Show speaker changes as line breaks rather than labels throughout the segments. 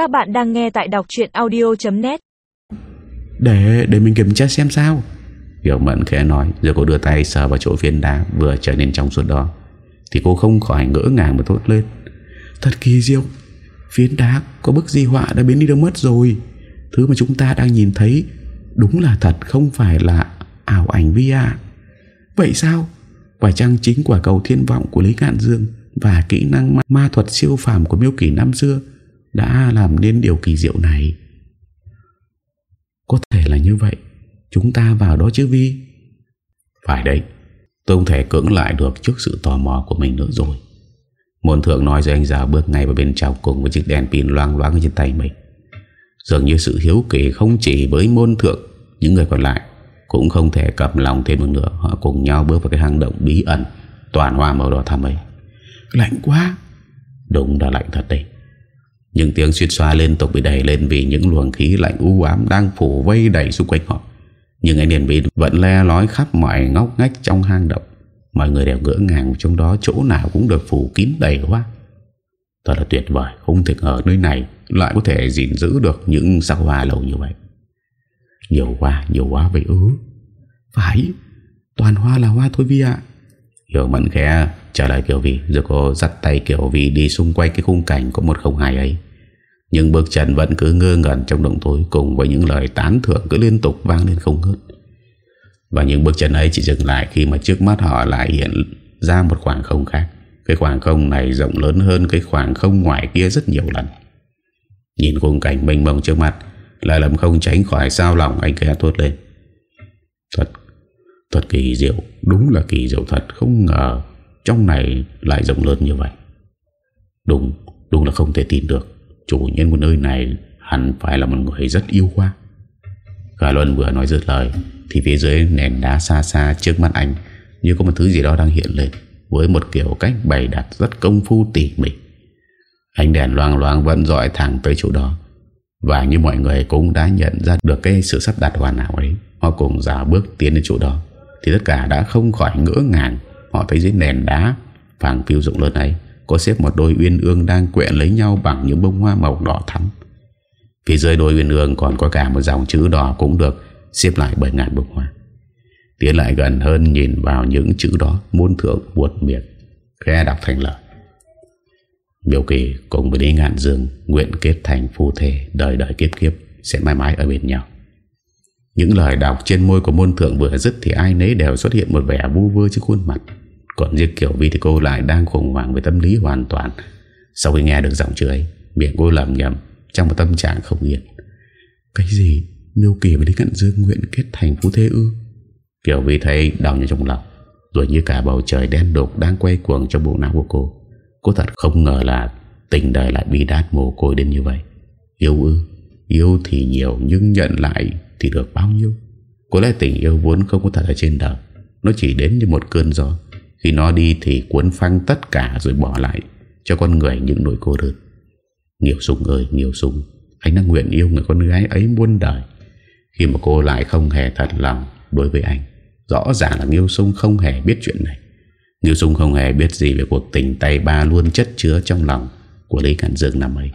Các bạn đang nghe tại đọc chuyện audio.net
Để, để mình kiểm tra xem sao. Hiểu Mẫn khẽ nói Rồi cô đưa tay sờ vào chỗ viên đá Vừa trở nên trong suốt đó. Thì cô không khỏi ngỡ ngàng mà thốt lên. Thật kỳ diệu Viên đá có bức di họa đã biến đi đâu mất rồi. Thứ mà chúng ta đang nhìn thấy Đúng là thật không phải là ảo ảnh vi à Vậy sao? Phải chăng chính quả cầu thiên vọng của Lý Cạn Dương Và kỹ năng ma, ma thuật siêu phàm của miêu kỳ năm xưa Đã làm nên điều kỳ diệu này. Có thể là như vậy. Chúng ta vào đó chứ Vi? Phải đấy. Tôi không thể cưỡng lại được trước sự tò mò của mình nữa rồi. Môn thượng nói rồi anh già bước ngay vào bên trong Cùng với chiếc đèn pin loang loáng trên tay mình. Dường như sự hiếu kỳ không chỉ với môn thượng Những người còn lại Cũng không thể cầm lòng thêm một nữa. Họ cùng nhau bước vào cái hang động bí ẩn Toàn hoa màu đỏ thắm ấy. Lạnh quá. Đúng là lạnh thật đấy những tiếng suýt xoa liên tục bị đẩy lên Vì những luồng khí lạnh u ám Đang phủ vây đầy xung quanh họ. Nhưng anh Điền Bình vẫn le lói khắp mọi ngóc ngách trong hang động. Mọi người đều ngỡ ngàng Trong đó chỗ nào cũng được phủ kín đầy hoa. Thật là tuyệt vời Không thể ngờ nơi này lại có thể gìn giữ được những sắc hoa lâu như vậy. Nhiều hoa, nhiều quá vậy ư? Phải Toàn hoa là hoa thôi Vi ạ. Hiểu mẫn khẽ trả lời Kiều Vi Rồi cô dắt tay Kiều Vi đi xung quanh cái khung cảnh có một không hài ấy. Nhưng bước chân vẫn cứ ngơ ngẩn trong động tối, Cùng với những lời tán thưởng cứ liên tục vang lên không ngớt. Và những bước chân ấy chỉ dừng lại khi mà trước mắt họ lại hiện ra một khoảng không khác. Cái khoảng không này rộng lớn hơn cái khoảng không ngoài kia rất nhiều lần. Nhìn khung cảnh mênh mông trước mặt, Lại làm không tránh khỏi sao lòng anh kia thốt lên. Thật Thật kỳ diệu, Đúng là kỳ diệu thật, Không ngờ trong này lại rộng lớn như vậy. Đúng Đúng là không thể tin được. Chủ nhân của nơi này hẳn phải là một người rất yêu khoa Khả Luân vừa nói dứt lời, Thì phía dưới nền đá xa xa trước mắt anh Như có một thứ gì đó đang hiện lên Với một kiểu cách bày đặt rất công phu tỉ mỉ. Ánh đèn loang loang vẫn dọi thẳng tới chỗ đó, Và như mọi người cũng đã nhận ra được cái sự sắp đặt hoàn hảo ấy, Họ cùng dạo bước tiến đến chỗ đó, Thì tất cả đã không khỏi ngỡ ngàng. Họ thấy dưới nền đá vàng phiêu rộng lớn ấy, Có xếp một đôi uyên ương đang quẹn lấy nhau Bằng những bông hoa màu đỏ thắm. Phía dưới đôi uyên ương còn có cả một dòng chữ đỏ Cũng được xếp lại bởi ngàn bông hoa. Tiến lại gần hơn nhìn vào những chữ đó Môn thượng buột miệng Khe đọc thành lời Biểu kỳ cùng với đi Ngạn Dương Nguyện kết thành phu thể Đời đời kiếp kiếp, sẽ mãi mãi ở bên nhau. Những lời đọc trên môi của môn thượng vừa dứt Thì ai nấy đều xuất hiện một vẻ vu vơ trên khuôn mặt. Còn riêng kiểu vi thì cô lại đang khủng hoảng Về tâm lý hoàn toàn. Sau khi nghe được giọng chữ ấy Miệng cô lầm nhầm trong một tâm trạng không yên. Cái gì? Miêu Kỳ và Lý Cận Dương nguyện kết thành phú thế ư? Kiểu vi thấy đau như trong lòng, Rồi như cả bầu trời đen đục Đang quay cuồng trong bộ não của cô. Cô thật không ngờ là tình đời lại bi đát mồ côi đến như vậy. Yêu ư? Yêu thì nhiều nhưng nhận lại thì được bao nhiêu? Có lẽ tình yêu vốn không có thật ở trên đời, Nó chỉ đến như một cơn gió. Khi nó đi thì cuốn phăng tất cả rồi bỏ lại, Cho con người những nỗi cô đơn Nhiều sùng ơi, nhiều sùng. Anh đã nguyện yêu người con gái ấy muôn đời Khi mà cô lại không hề thật lòng đối với anh, Rõ ràng là Nghiêu sùng không hề biết chuyện này Nghiêu Sung không hề biết gì về cuộc tình tay ba luôn chất chứa trong lòng của Lý Cản Dương năm ấy.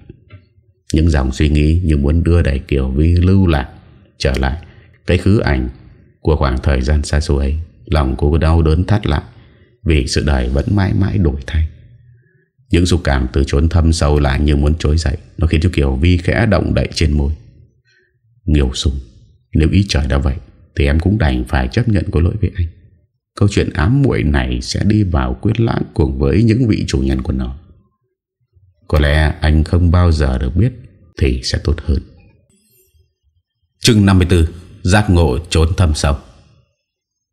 Những dòng suy nghĩ như muốn đưa đẩy Kiều Vi lưu lạc trở lại cái khứ ảnh của khoảng thời gian xa xôi ấy. Lòng cô đau đớn thắt lại vì sự đời vẫn mãi mãi đổi thay. Những xúc cảm từ chốn thâm sâu lại như muốn trỗi dậy. Nó khiến cho Kiều Vi khẽ động đậy trên môi. Nghiều Sung, nếu ý trời đã vậy thì em cũng đành phải chấp nhận có lỗi với anh. Câu chuyện ám muội này sẽ đi vào quyết lãng cùng với những vị chủ nhân của nó. Có lẽ anh không bao giờ được biết thì sẽ tốt hơn. Chương 54 Giác ngộ trốn thâm sâu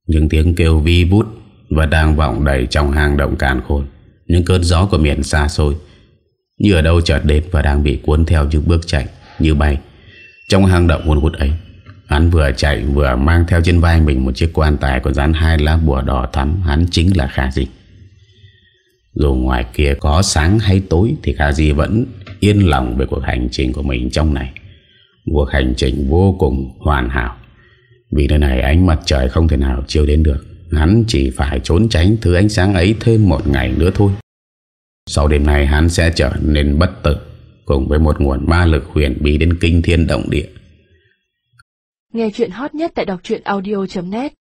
Những tiếng kêu vi bút và đang vọng đầy trong hang động càn khôn. Những cơn gió của miền xa xôi, như ở đâu chợt đến và đang bị cuốn theo những bước chạy như bay trong hang động hồn hút ấy. Hắn vừa chạy vừa mang theo trên vai mình một chiếc quan tài có dán hai lá bùa đỏ thắm hắn chính là Kha Di. Dù ngoài kia có sáng hay tối thì Kha Di vẫn yên lòng về cuộc hành trình của mình trong này. Cuộc hành trình vô cùng hoàn hảo. Vì nơi này ánh mặt trời không thể nào chiếu đến được. Hắn chỉ phải trốn tránh thứ ánh sáng ấy thêm một ngày nữa thôi. Sau đêm nay hắn sẽ trở nên bất tử. Cùng với một nguồn ma lực huyền bí đến kinh thiên động địa
Nghe chuyện hot nhất tại đọc audio.net